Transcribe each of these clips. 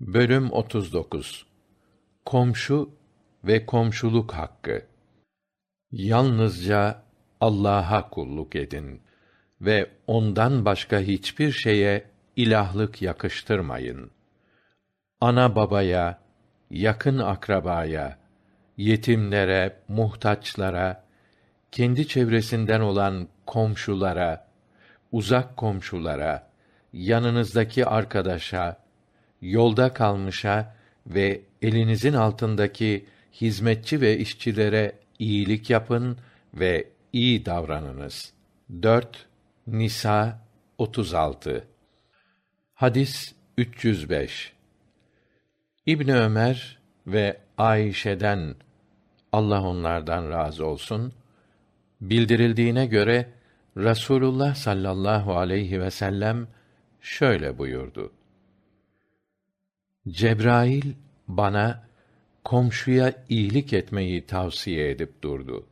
Bölüm 39 Komşu ve komşuluk hakkı. Yalnızca Allah'a kulluk edin ve ondan başka hiçbir şeye ilahlık yakıştırmayın. Ana babaya, yakın akrabaya, yetimlere, muhtaçlara, kendi çevresinden olan komşulara, uzak komşulara, yanınızdaki arkadaşa, yolda kalmışa ve elinizin altındaki hizmetçi ve işçilere iyilik yapın ve iyi davranınız. 4 Nisa 36 Hadis 305 İbn Ömer ve Ayşe'den Allah onlardan razı olsun bildirildiğine göre Rasulullah sallallahu aleyhi ve sellem şöyle buyurdu. Cebrail bana komşuya iyilik etmeyi tavsiye edip durdu.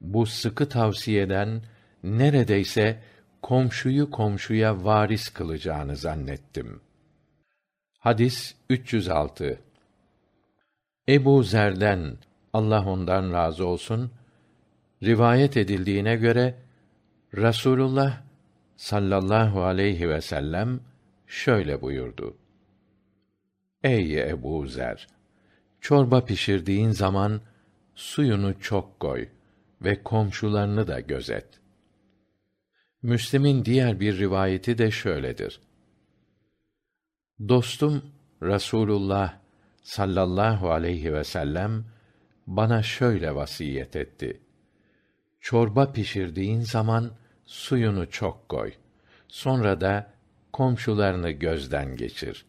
Bu sıkı tavsiyeden neredeyse komşuyu komşuya varis kılacağını zannettim. Hadis 306 Ebu Zer'den Allah ondan razı olsun rivayet edildiğine göre Rasulullah sallallahu aleyhi ve sellem şöyle buyurdu. Ey Ebu Zer! Çorba pişirdiğin zaman suyunu çok koy ve komşularını da gözet. Müslim'in diğer bir rivayeti de şöyledir. Dostum Rasulullah sallallahu aleyhi ve sellem bana şöyle vasiyet etti. Çorba pişirdiğin zaman suyunu çok koy. Sonra da komşularını gözden geçir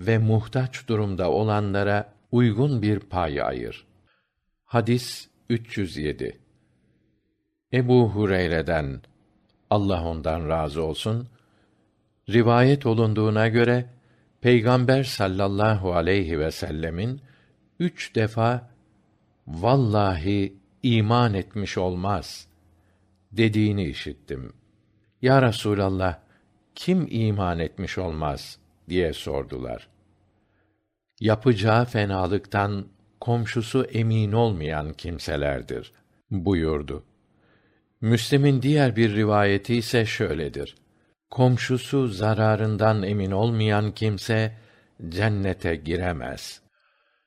ve muhtaç durumda olanlara uygun bir pay ayır. Hadis 307. Ebu Hureyre'den Allah ondan razı olsun rivayet olunduğuna göre Peygamber sallallahu aleyhi ve sellemin üç defa vallahi iman etmiş olmaz dediğini işittim. Ya Resulallah kim iman etmiş olmaz diye sordular. Yapacağı fenalıktan komşusu emin olmayan kimselerdir buyurdu. Müslim'in diğer bir rivayeti ise şöyledir. Komşusu zararından emin olmayan kimse cennete giremez.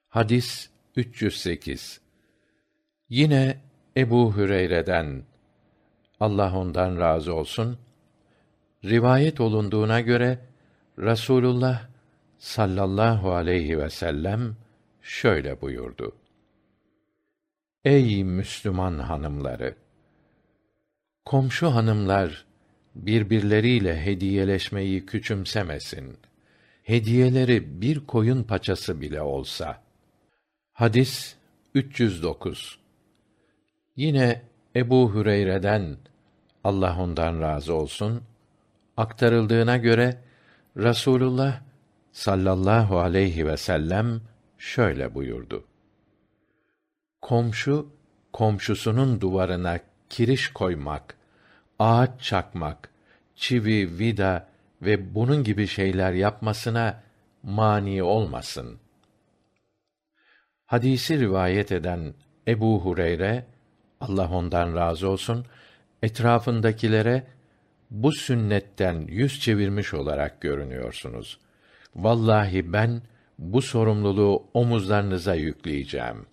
Hadis 308. Yine Ebu Hüreyre'den Allah ondan razı olsun rivayet olunduğuna göre Rasulullah sallallahu aleyhi ve sellem şöyle buyurdu. Ey Müslüman hanımları! Komşu hanımlar birbirleriyle hediyeleşmeyi küçümsemesin. Hediyeleri bir koyun paçası bile olsa. Hadis 309. Yine Ebu Hüreyre'den Allah ondan razı olsun aktarıldığına göre Rasulullah sallallahu aleyhi ve sellem şöyle buyurdu. Komşu komşusunun duvarına kiriş koymak, ağaç çakmak, çivi, vida ve bunun gibi şeyler yapmasına mani olmasın. Hadisi rivayet eden Ebu Hureyre Allah ondan razı olsun etrafındakilere bu sünnetten yüz çevirmiş olarak görünüyorsunuz. Vallahi ben bu sorumluluğu omuzlarınıza yükleyeceğim.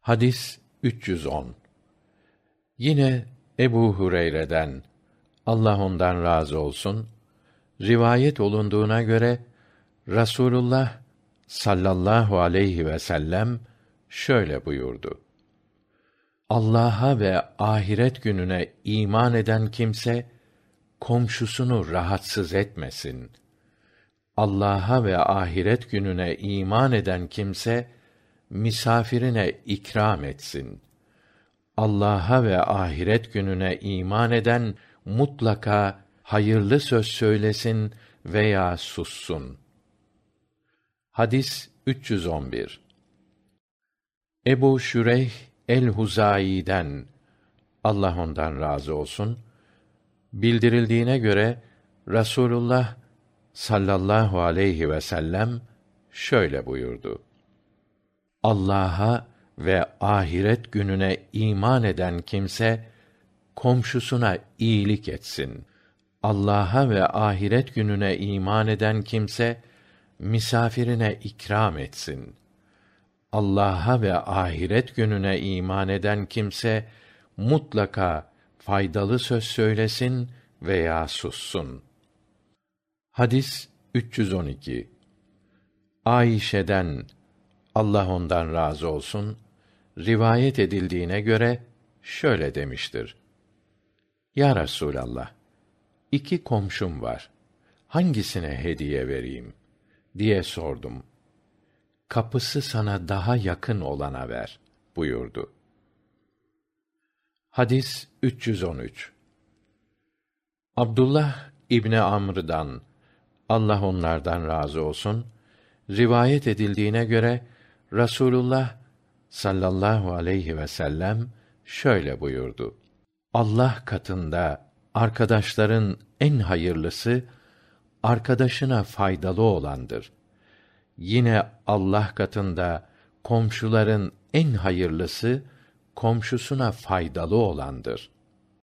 Hadis 310. Yine Ebu Hureyre'den Allah ondan razı olsun rivayet olunduğuna göre Rasulullah sallallahu aleyhi ve sellem şöyle buyurdu. Allah'a ve ahiret gününe iman eden kimse komşusunu rahatsız etmesin. Allah'a ve ahiret gününe iman eden kimse misafirine ikram etsin. Allah'a ve ahiret gününe iman eden mutlaka hayırlı söz söylesin veya sussun. Hadis 311. Ebu Şüreyh el-Huzayi'den Allah ondan razı olsun bildirildiğine göre Rasulullah sallallahu aleyhi ve sellem şöyle buyurdu. Allah'a ve ahiret gününe iman eden kimse komşusuna iyilik etsin. Allah'a ve ahiret gününe iman eden kimse misafirine ikram etsin. Allah'a ve ahiret gününe iman eden kimse mutlaka faydalı söz söylesin veya sussun. Hadis 312. Ayşe'den Allah ondan razı olsun rivayet edildiğine göre şöyle demiştir. Ya Resulallah, iki komşum var. Hangisine hediye vereyim? diye sordum. Kapısı sana daha yakın olana ver buyurdu. Hadis 313. Abdullah İbni Amr'dan Allah onlardan razı olsun rivayet edildiğine göre Rasulullah sallallahu aleyhi ve sellem şöyle buyurdu. Allah katında arkadaşların en hayırlısı arkadaşına faydalı olandır. Yine Allah katında komşuların en hayırlısı komşusuna faydalı olandır.